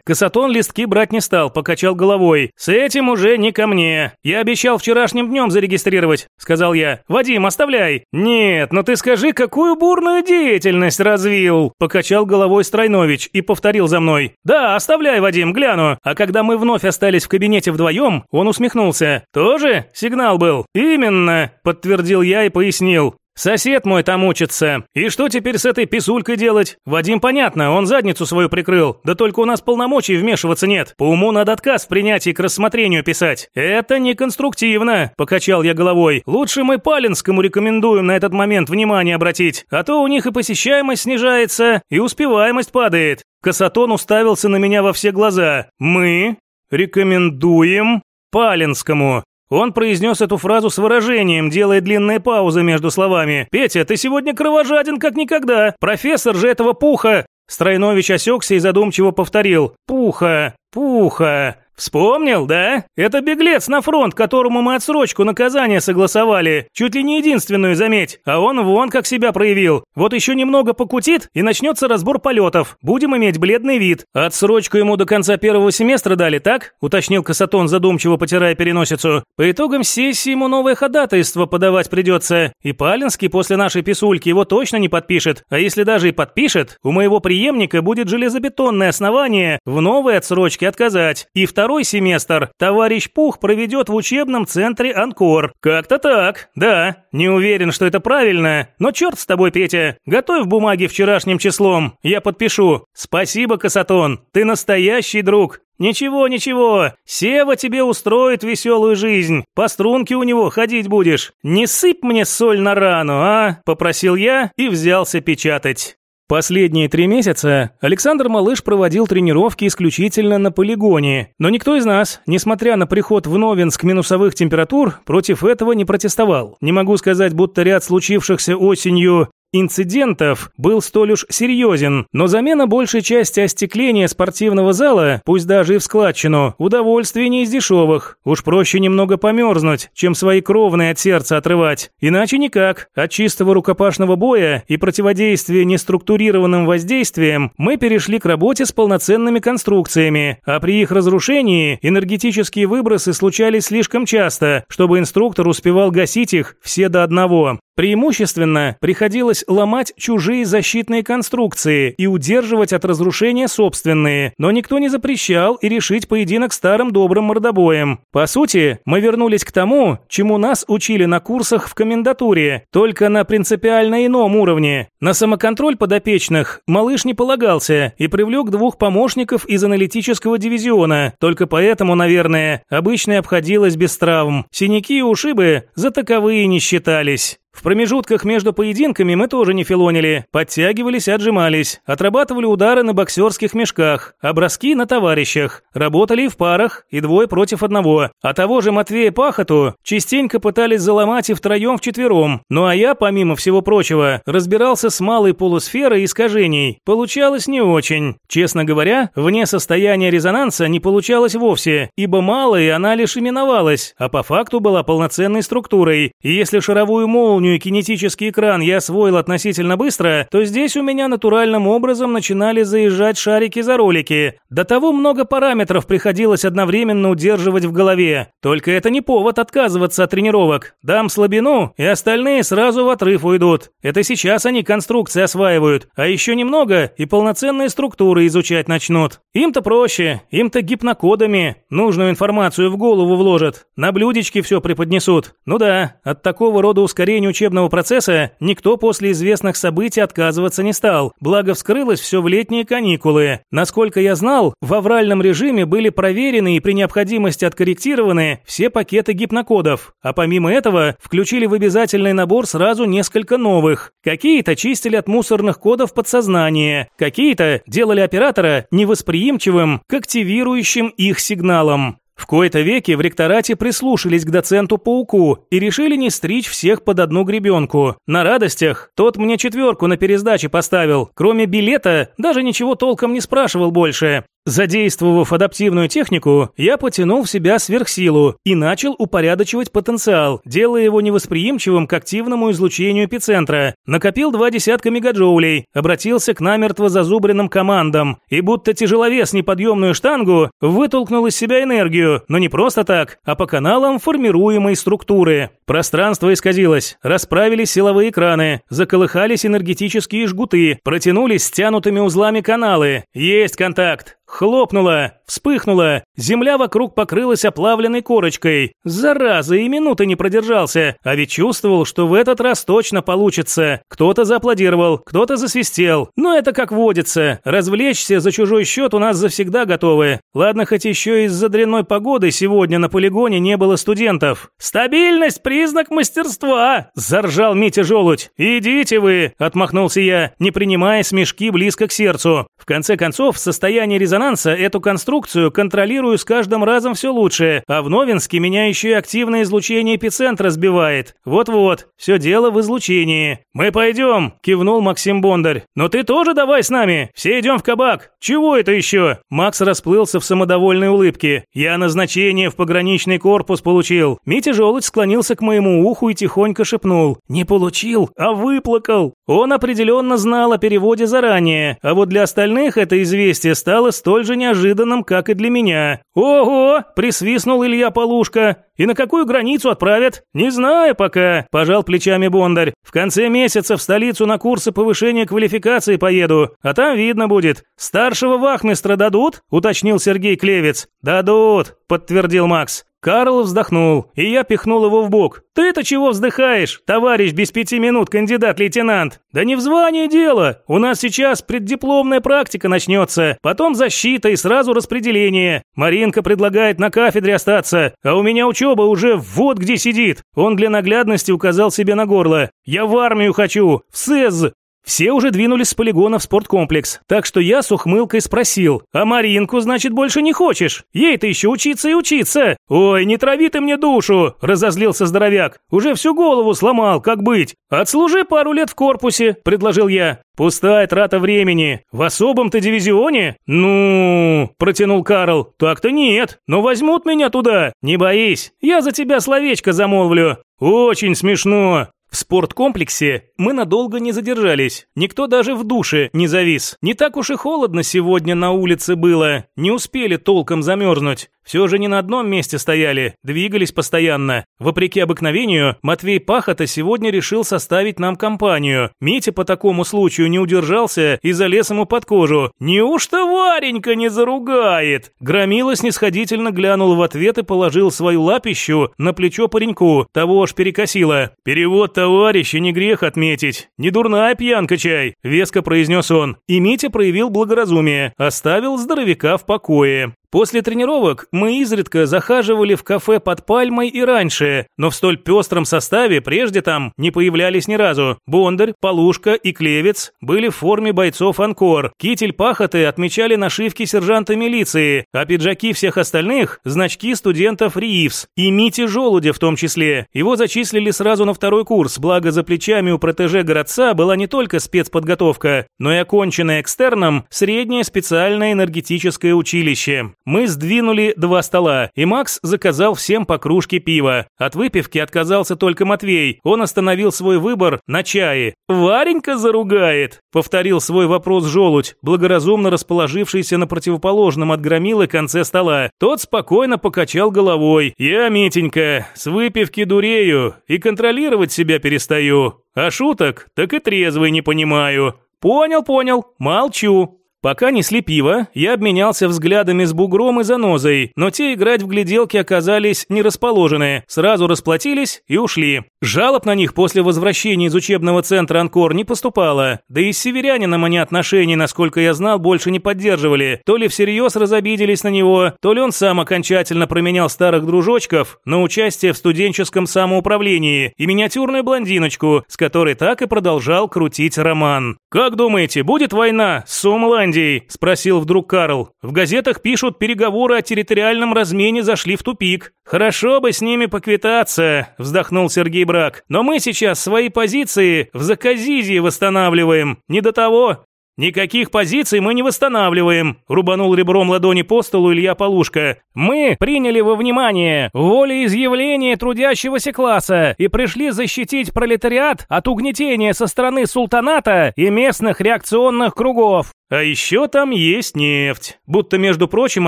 Касатон листки брать не стал, покачал головой. «С этим уже не ко мне. Я обещал вчерашним днем зарегистрировать», – сказал я. «Вадим, оставляй». «Нет, но ты скажи, какую бурную деятельность развил?» – покачал головой Стройнович и повторил за мной. «Да, оставляй, Вадим, гляну». А когда мы вновь остались в кабинете вдвоем, он усмехнулся. «Тоже сигнал был?» «Именно», – подтвердил я и пояснил. Сосед мой там учится. И что теперь с этой писулькой делать? Вадим, понятно, он задницу свою прикрыл. Да только у нас полномочий вмешиваться нет. По уму надо отказ в принятии к рассмотрению писать. Это неконструктивно, покачал я головой. Лучше мы Палинскому рекомендуем на этот момент внимание обратить, а то у них и посещаемость снижается, и успеваемость падает. Касатон уставился на меня во все глаза. Мы рекомендуем Палинскому. Он произнес эту фразу с выражением, делая длинные паузы между словами. «Петя, ты сегодня кровожаден как никогда. Профессор же этого пуха!» Стройнович осекся и задумчиво повторил. «Пуха, пуха». Вспомнил, да? Это беглец на фронт, которому мы отсрочку наказания согласовали. Чуть ли не единственную, заметь. А он вон как себя проявил. Вот еще немного покутит, и начнется разбор полетов. Будем иметь бледный вид. Отсрочку ему до конца первого семестра дали, так? Уточнил Касатон, задумчиво потирая переносицу. По итогам сессии ему новое ходатайство подавать придется. И Палинский после нашей писульки его точно не подпишет. А если даже и подпишет, у моего преемника будет железобетонное основание в новой отсрочке отказать. И второй второй семестр товарищ Пух проведет в учебном центре «Анкор». Как-то так, да. Не уверен, что это правильно, но черт с тобой, Петя. Готовь бумаги вчерашним числом, я подпишу. Спасибо, Касатон, ты настоящий друг. «Ничего, ничего, Сева тебе устроит веселую жизнь, по струнке у него ходить будешь. Не сыпь мне соль на рану, а?» – попросил я и взялся печатать. Последние три месяца Александр Малыш проводил тренировки исключительно на полигоне, но никто из нас, несмотря на приход в Новинск минусовых температур, против этого не протестовал. Не могу сказать, будто ряд случившихся осенью инцидентов был столь уж серьезен, но замена большей части остекления спортивного зала, пусть даже и в складчину, удовольствие не из дешевых. Уж проще немного померзнуть, чем свои кровные от сердца отрывать. Иначе никак. От чистого рукопашного боя и противодействия неструктурированным воздействием мы перешли к работе с полноценными конструкциями, а при их разрушении энергетические выбросы случались слишком часто, чтобы инструктор успевал гасить их все до одного. Преимущественно приходилось ломать чужие защитные конструкции и удерживать от разрушения собственные, но никто не запрещал и решить поединок старым добрым мордобоем. По сути, мы вернулись к тому, чему нас учили на курсах в комендатуре, только на принципиально ином уровне. На самоконтроль подопечных малыш не полагался и привлек двух помощников из аналитического дивизиона, только поэтому, наверное, обычно обходилось без травм. Синяки и ушибы за таковые не считались. В промежутках между поединками мы тоже не филонили, подтягивались отжимались, отрабатывали удары на боксерских мешках, а на товарищах, работали в парах, и двое против одного. А того же Матвея Пахоту частенько пытались заломать и втроем-вчетвером. Ну а я, помимо всего прочего, разбирался с малой полусферой искажений. Получалось не очень. Честно говоря, вне состояния резонанса не получалось вовсе, ибо малой она лишь именовалась, а по факту была полноценной структурой. И если шаровую молнию молнию и кинетический экран я освоил относительно быстро, то здесь у меня натуральным образом начинали заезжать шарики за ролики. До того много параметров приходилось одновременно удерживать в голове. Только это не повод отказываться от тренировок. Дам слабину, и остальные сразу в отрыв уйдут. Это сейчас они конструкции осваивают, а еще немного и полноценные структуры изучать начнут. Им-то проще, им-то гипнокодами нужную информацию в голову вложат, на блюдечке все преподнесут. Ну да, от такого рода ускорения учебного процесса никто после известных событий отказываться не стал, благо вскрылось все в летние каникулы. Насколько я знал, в авральном режиме были проверены и при необходимости откорректированы все пакеты гипнокодов, а помимо этого включили в обязательный набор сразу несколько новых. Какие-то чистили от мусорных кодов подсознания, какие-то делали оператора невосприимчивым к активирующим их сигналам. В кои-то веки в ректорате прислушались к доценту-пауку и решили не стричь всех под одну гребенку. На радостях тот мне четверку на пересдаче поставил. Кроме билета, даже ничего толком не спрашивал больше. Задействовав адаптивную технику, я потянул в себя сверхсилу и начал упорядочивать потенциал, делая его невосприимчивым к активному излучению эпицентра. Накопил два десятка мегаджоулей, обратился к намертво зазубренным командам и будто тяжеловес неподъемную штангу вытолкнул из себя энергию, но не просто так, а по каналам формируемой структуры. Пространство исказилось, расправились силовые экраны, заколыхались энергетические жгуты, протянулись стянутыми узлами каналы. Есть контакт. Хлопнуло, вспыхнуло, земля вокруг покрылась оплавленной корочкой. Зараза, и минуты не продержался, а ведь чувствовал, что в этот раз точно получится. Кто-то зааплодировал, кто-то засвистел. Но это как водится. Развлечься за чужой счет у нас завсегда готовы. Ладно, хоть еще из-за дрянной погоды сегодня на полигоне не было студентов. «Стабильность – признак мастерства!» – заржал Митя Желудь. «Идите вы!» – отмахнулся я, не принимая смешки близко к сердцу. В конце концов, в состоянии резонанса эту конструкцию продукцию контролирую с каждым разом все лучше, а в Новинске меня еще и активное излучение эпицентра сбивает. Вот-вот, все дело в излучении. Мы пойдем, кивнул Максим Бондарь. Но ты тоже давай с нами, все идем в кабак. Чего это еще? Макс расплылся в самодовольной улыбке. Я назначение в пограничный корпус получил. Митя Желудь склонился к моему уху и тихонько шепнул. Не получил, а выплакал. Он определенно знал о переводе заранее, а вот для остальных это известие стало столь же неожиданным, как и для меня. «Ого!» – присвистнул Илья Полушка. «И на какую границу отправят?» «Не знаю пока», – пожал плечами Бондарь. «В конце месяца в столицу на курсы повышения квалификации поеду, а там видно будет. Старшего вахмистра дадут?» – уточнил Сергей Клевец. «Дадут», – подтвердил Макс. Карл вздохнул, и я пихнул его в бок. «Ты-то чего вздыхаешь, товарищ без пяти минут кандидат-лейтенант? Да не в звании дело. У нас сейчас преддипломная практика начнется, потом защита и сразу распределение. Маринка предлагает на кафедре остаться, а у меня учеба уже вот где сидит». Он для наглядности указал себе на горло. «Я в армию хочу, в СЭЗ, все уже двинулись с полигона в спорткомплекс, так что я с ухмылкой спросил, «А Маринку, значит, больше не хочешь? Ей-то еще учиться и учиться!» «Ой, не трави ты мне душу!» – разозлился здоровяк. «Уже всю голову сломал, как быть? Отслужи пару лет в корпусе», – предложил я. «Пустая трата времени. В особом-то дивизионе?» «Ну...» – протянул Карл. «Так-то нет, но возьмут меня туда. Не боись, я за тебя словечко замолвлю». «Очень смешно. В спорткомплексе мы надолго не задержались. Никто даже в душе не завис. Не так уж и холодно сегодня на улице было. Не успели толком замерзнуть. Все же не на одном месте стояли, двигались постоянно. Вопреки обыкновению, Матвей Пахота сегодня решил составить нам компанию. Митя по такому случаю не удержался и залез ему под кожу. «Неужто Варенька не заругает?» Громила снисходительно глянул в ответ и положил свою лапищу на плечо пареньку. Того аж перекосило. «Перевод товарища не грех отметить. Не дурная пьянка чай», – веско произнес он. И Митя проявил благоразумие, оставил здоровяка в покое. После тренировок мы изредка захаживали в кафе под пальмой и раньше, но в столь пестром составе прежде там не появлялись ни разу. Бондарь, Полушка и Клевец были в форме бойцов Анкор. Китель пахоты отмечали нашивки сержанта милиции, а пиджаки всех остальных – значки студентов РИИФС. И Мити Желудя в том числе. Его зачислили сразу на второй курс, благо за плечами у протеже городца была не только спецподготовка, но и оконченное экстерном среднее специальное энергетическое училище. Мы сдвинули два стола, и Макс заказал всем по кружке пива. От выпивки отказался только Матвей. Он остановил свой выбор на чае. «Варенька заругает», — повторил свой вопрос желудь, благоразумно расположившийся на противоположном от громилы конце стола. Тот спокойно покачал головой. «Я, Митенька, с выпивки дурею и контролировать себя перестаю. А шуток так и трезвый не понимаю». «Понял, понял, молчу». Пока несли пиво, я обменялся взглядами с бугром и занозой, но те играть в гляделки оказались не расположены, сразу расплатились и ушли. Жалоб на них после возвращения из учебного центра «Анкор» не поступало, да и с северянином они отношений, насколько я знал, больше не поддерживали. То ли всерьез разобиделись на него, то ли он сам окончательно променял старых дружочков на участие в студенческом самоуправлении и миниатюрную блондиночку, с которой так и продолжал крутить роман. «Как думаете, будет война с Сумландией?» Голландией?» – спросил вдруг Карл. «В газетах пишут, переговоры о территориальном размене зашли в тупик. Хорошо бы с ними поквитаться», – вздохнул Сергей Брак. «Но мы сейчас свои позиции в Заказизье восстанавливаем. Не до того. «Никаких позиций мы не восстанавливаем», – рубанул ребром ладони по столу Илья Полушка. «Мы приняли во внимание волеизъявление трудящегося класса и пришли защитить пролетариат от угнетения со стороны султаната и местных реакционных кругов. А еще там есть нефть. Будто, между прочим,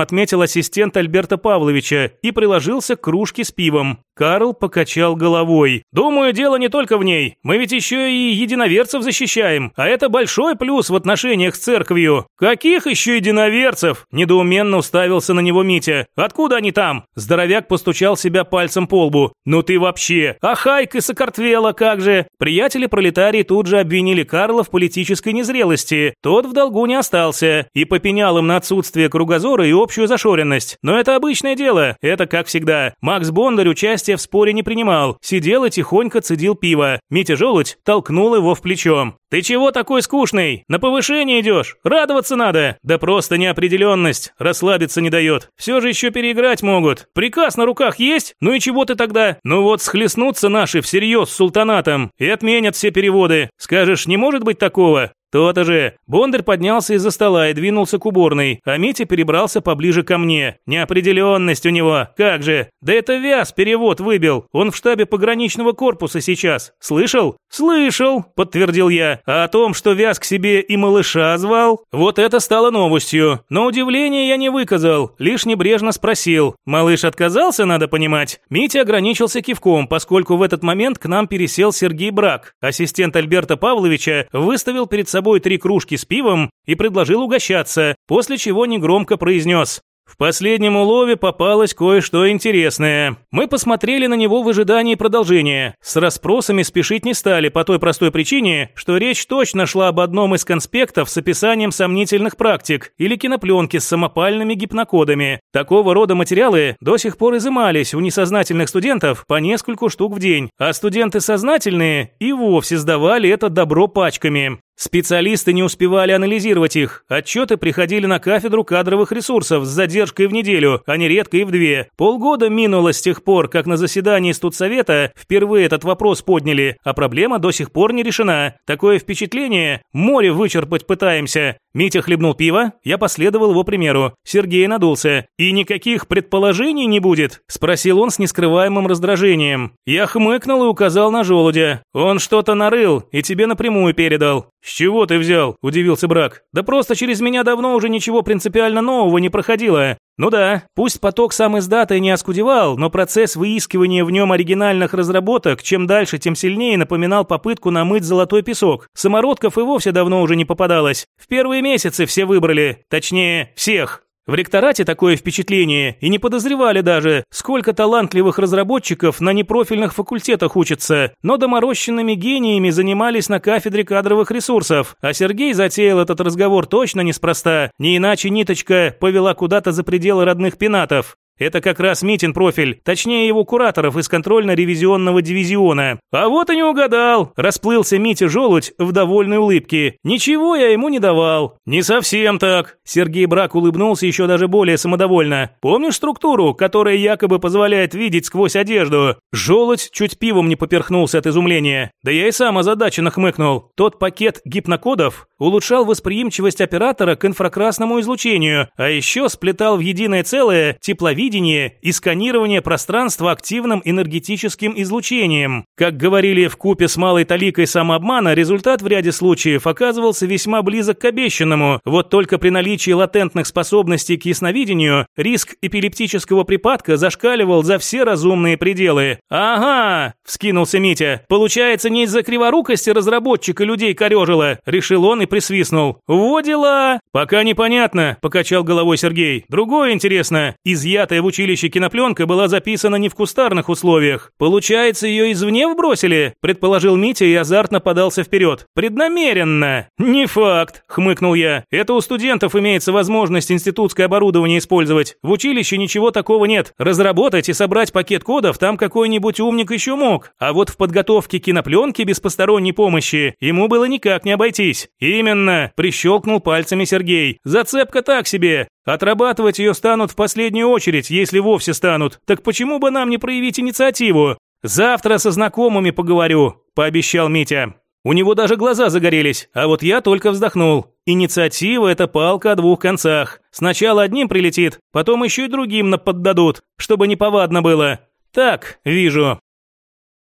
отметил ассистент Альберта Павловича и приложился к кружке с пивом. Карл покачал головой. «Думаю, дело не только в ней. Мы ведь еще и единоверцев защищаем, а это большой плюс в отношениях с церковью». «Каких еще единоверцев?» – недоуменно уставился на него Митя. «Откуда они там?» Здоровяк постучал себя пальцем по лбу. «Ну ты вообще! А Хайк и Сокартвела как же?» Приятели пролетарии тут же обвинили Карла в политической незрелости. Тот в долгу не остался и попенял им на отсутствие кругозора и общую зашоренность. Но это обычное дело, это как всегда. Макс Бондарь участия в споре не принимал, сидел и тихонько цедил пиво. Митя Желудь толкнул его в плечо. «Ты чего такой скучный? На повышение идешь? Радоваться надо!» «Да просто неопределенность, расслабиться не дает. Все же еще переиграть могут. Приказ на руках есть? Ну и чего ты тогда? Ну вот схлестнутся наши всерьез с султанатом и отменят все переводы. Скажешь, не может быть такого? «То-то же!» Бондарь поднялся из-за стола и двинулся к уборной, а Митя перебрался поближе ко мне. Неопределенность у него. Как же? Да это Вяз перевод выбил. Он в штабе пограничного корпуса сейчас. Слышал? Слышал, подтвердил я. А о том, что Вяз к себе и малыша звал? Вот это стало новостью. Но удивления я не выказал, лишь небрежно спросил. Малыш отказался, надо понимать. Митя ограничился кивком, поскольку в этот момент к нам пересел Сергей Брак. Ассистент Альберта Павловича выставил перед собой собой три кружки с пивом и предложил угощаться, после чего негромко произнес в последнем улове попалось кое-что интересное. Мы посмотрели на него в ожидании продолжения. С расспросами спешить не стали по той простой причине, что речь точно шла об одном из конспектов с описанием сомнительных практик или кинопленки с самопальными гипнокодами. Такого рода материалы до сих пор изымались у несознательных студентов по нескольку штук в день, а студенты сознательные и вовсе сдавали это добро пачками. Специалисты не успевали анализировать их. Отчеты приходили на кафедру кадровых ресурсов с задержкой в неделю, а нередко и в две. Полгода минуло с тех пор, как на заседании студсовета впервые этот вопрос подняли, а проблема до сих пор не решена. Такое впечатление, море вычерпать пытаемся. Митя хлебнул пиво, я последовал его примеру. Сергей надулся. «И никаких предположений не будет?» – спросил он с нескрываемым раздражением. Я хмыкнул и указал на желудя. «Он что-то нарыл и тебе напрямую передал». «С чего ты взял?» – удивился Брак. «Да просто через меня давно уже ничего принципиально нового не проходило. Ну да, пусть поток сам из даты не оскудевал, но процесс выискивания в нем оригинальных разработок чем дальше, тем сильнее напоминал попытку намыть золотой песок. Самородков и вовсе давно уже не попадалось. В первые месяцы все выбрали, точнее, всех. В ректорате такое впечатление и не подозревали даже, сколько талантливых разработчиков на непрофильных факультетах учатся, но доморощенными гениями занимались на кафедре кадровых ресурсов, а Сергей затеял этот разговор точно неспроста, не иначе ниточка повела куда-то за пределы родных пенатов. Это как раз Митин профиль, точнее его кураторов из контрольно-ревизионного дивизиона. А вот и не угадал, расплылся Митя Желудь в довольной улыбке. Ничего я ему не давал. Не совсем так. Сергей Брак улыбнулся еще даже более самодовольно. Помнишь структуру, которая якобы позволяет видеть сквозь одежду? Желудь чуть пивом не поперхнулся от изумления. Да я и сам озадаченно хмыкнул. Тот пакет гипнокодов улучшал восприимчивость оператора к инфракрасному излучению, а еще сплетал в единое целое тепловидение и сканирование пространства активным энергетическим излучением. Как говорили в купе с малой таликой самообмана, результат в ряде случаев оказывался весьма близок к обещанному, вот только при наличии латентных способностей к ясновидению риск эпилептического припадка зашкаливал за все разумные пределы. «Ага!» – вскинулся Митя. «Получается, не из-за криворукости разработчика людей корежило», – решил он и присвистнул. «Во дела!» «Пока непонятно», – покачал головой Сергей. «Другое интересно. Изъятая в училище кинопленка была записана не в кустарных условиях. Получается, ее извне вбросили?» – предположил Митя и азартно подался вперед. «Преднамеренно!» «Не факт», – хмыкнул я. «Это у студентов имеется возможность институтское оборудование использовать. В училище ничего такого нет. Разработать и собрать пакет кодов там какой-нибудь умник еще мог. А вот в подготовке кинопленки без посторонней помощи ему было никак не обойтись. И «Именно!» – прищелкнул пальцами Сергей. «Зацепка так себе. Отрабатывать ее станут в последнюю очередь, если вовсе станут. Так почему бы нам не проявить инициативу? Завтра со знакомыми поговорю», – пообещал Митя. У него даже глаза загорелись, а вот я только вздохнул. Инициатива – это палка о двух концах. Сначала одним прилетит, потом еще и другим наподдадут, чтобы неповадно было. Так, вижу.